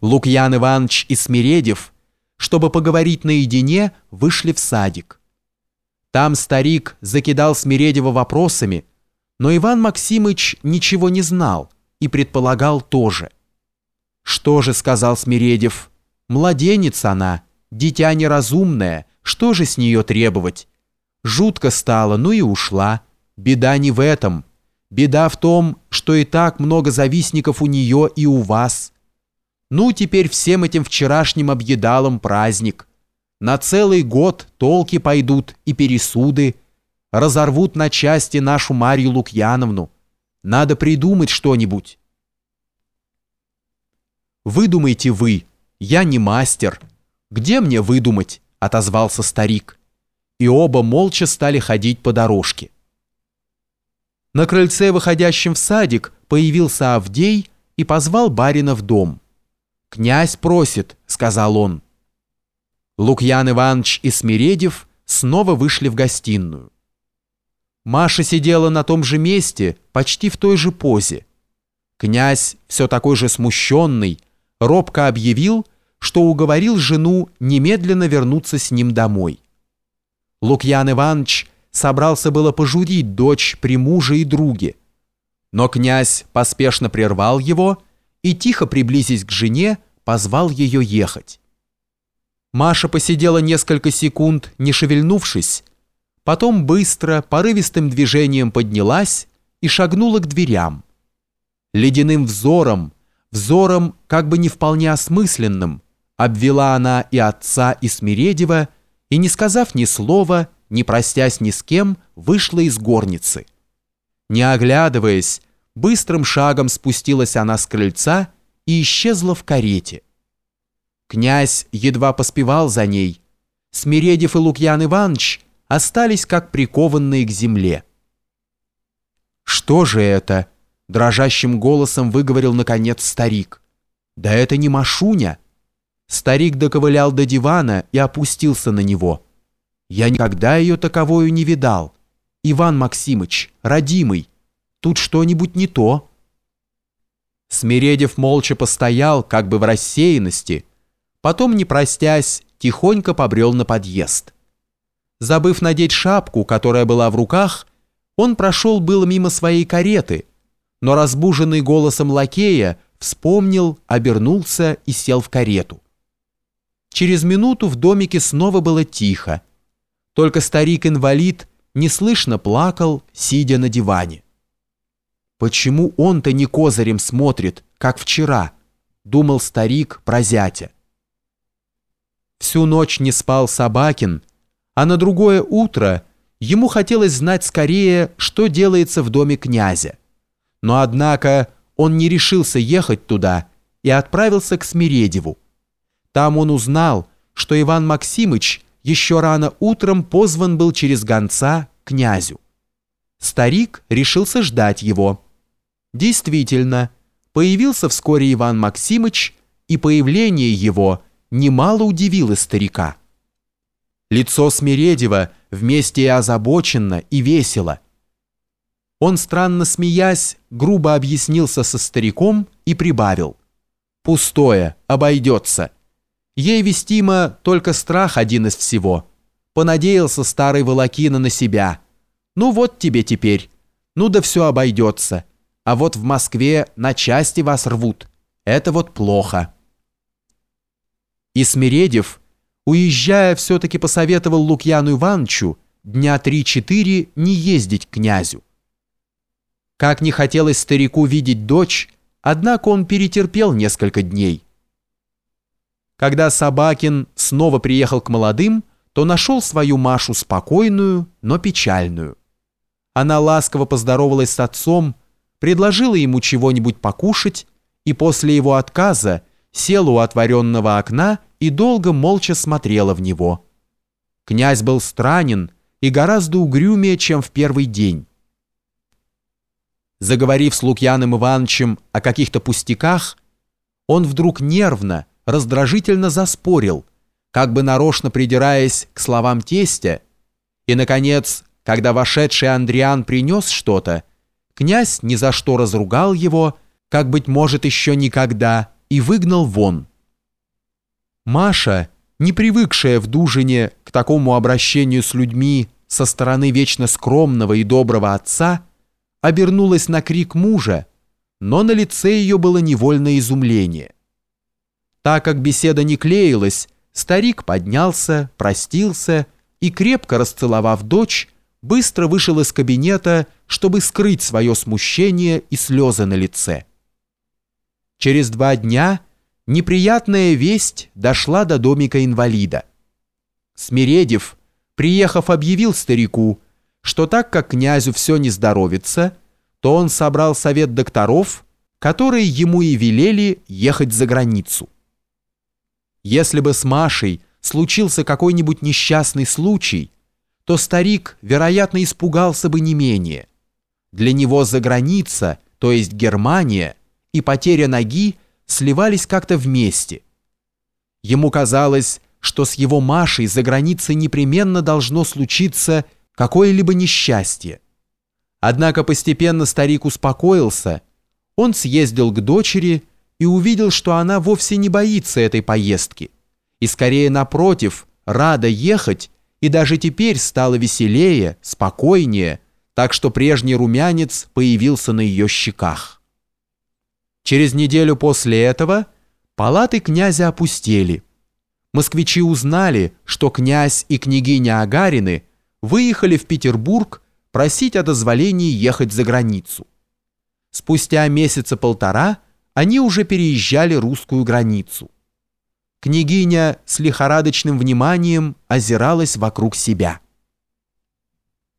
Лукьян Иванович и Смиредев, чтобы поговорить наедине, вышли в садик. Там старик закидал Смиредева вопросами, но Иван Максимыч ничего не знал и предполагал тоже. «Что же», — сказал Смиредев, — «младенец она, дитя неразумное, что же с нее требовать? Жутко стало, ну и ушла. Беда не в этом. Беда в том, что и так много завистников у нее и у вас. Ну, теперь всем этим вчерашним объедалом праздник. На целый год толки пойдут и пересуды. Разорвут на части нашу Марью Лукьяновну. Надо придумать что-нибудь. «Выдумайте вы, я не мастер. Где мне выдумать?» – отозвался старик. И оба молча стали ходить по дорожке. На крыльце, выходящем в садик, появился Авдей и позвал барина в дом. «Князь просит», — сказал он. Лукьян Иванович и Смиредев снова вышли в гостиную. Маша сидела на том же месте, почти в той же позе. Князь, все такой же смущенный, робко объявил, что уговорил жену немедленно вернуться с ним домой. Лукьян Иванович собрался было пожурить дочь при муже и друге, но князь поспешно прервал его и, тихо приблизясь к жене, позвал ее ехать. Маша посидела несколько секунд, не шевельнувшись, потом быстро, порывистым движением поднялась и шагнула к дверям. Ледяным взором, взором как бы не вполне осмысленным, обвела она и отца, и Смиредева, и, не сказав ни слова, не простясь ни с кем, вышла из горницы. Не оглядываясь, Быстрым шагом спустилась она с крыльца и исчезла в карете. Князь едва поспевал за ней. Смиредев и Лукьян Иванович остались как прикованные к земле. «Что же это?» – дрожащим голосом выговорил наконец старик. «Да это не Машуня!» Старик доковылял до дивана и опустился на него. «Я никогда ее таковою не видал. Иван Максимыч, родимый, Тут что-нибудь не то». Смиредев молча постоял, как бы в рассеянности, потом, не простясь, тихонько побрел на подъезд. Забыв надеть шапку, которая была в руках, он прошел было мимо своей кареты, но разбуженный голосом лакея вспомнил, обернулся и сел в карету. Через минуту в домике снова было тихо. Только старик-инвалид неслышно плакал, сидя на диване. Почему он-то не козырем смотрит, как вчера? Думал старик про зятя. Всю ночь не спал Собакин, а на другое утро ему хотелось знать скорее, что делается в доме князя. Но однако он не решился ехать туда и отправился к Смиредеву. Там он узнал, что Иван Максимыч еще рано утром позван был через гонца князю. Старик решился ждать его. Действительно, появился вскоре Иван Максимыч, и появление его немало удивило старика. Лицо Смиредева вместе и озабоченно, и весело. Он, странно смеясь, грубо объяснился со стариком и прибавил. «Пустое, обойдется. Ей вестимо только страх один из всего. Понадеялся старый Волокина на себя. Ну вот тебе теперь. Ну да все обойдется а вот в Москве на части вас рвут. Это вот плохо. И Смиредев, уезжая, все-таки посоветовал Лукьяну Ивановичу дня три-четыре не ездить к князю. Как не хотелось старику видеть дочь, однако он перетерпел несколько дней. Когда Собакин снова приехал к молодым, то нашел свою Машу спокойную, но печальную. Она ласково поздоровалась с отцом, предложила ему чего-нибудь покушать и после его отказа села у отворенного окна и долго молча смотрела в него. Князь был странен и гораздо угрюмее, чем в первый день. Заговорив с Лукьяном Ивановичем о каких-то пустяках, он вдруг нервно, раздражительно заспорил, как бы нарочно придираясь к словам тестя, и, наконец, когда вошедший Андриан принес что-то, Князь ни за что разругал его, как, быть может, еще никогда, и выгнал вон. Маша, не привыкшая в Дужине к такому обращению с людьми со стороны вечно скромного и доброго отца, обернулась на крик мужа, но на лице ее было невольное изумление. Так как беседа не клеилась, старик поднялся, простился и, крепко расцеловав дочь, быстро вышел из кабинета, чтобы скрыть свое смущение и слезы на лице. Через два дня неприятная весть дошла до домика инвалида. Смиредев, приехав, объявил старику, что так как князю все не здоровится, то он собрал совет докторов, которые ему и велели ехать за границу. Если бы с Машей случился какой-нибудь несчастный случай, то старик, вероятно, испугался бы не менее. Для него за граница, то есть Германия, и потеря ноги сливались как-то вместе. Ему казалось, что с его Машей за границей непременно должно случиться какое-либо несчастье. Однако постепенно старик успокоился, он съездил к дочери и увидел, что она вовсе не боится этой поездки, и скорее напротив, рада ехать и даже теперь стало веселее, спокойнее, так что прежний румянец появился на ее щеках. Через неделю после этого палаты князя опустели. Москвичи узнали, что князь и княгиня Агарины выехали в Петербург просить о дозволении ехать за границу. Спустя месяца полтора они уже переезжали русскую границу. Княгиня с лихорадочным вниманием озиралась вокруг себя.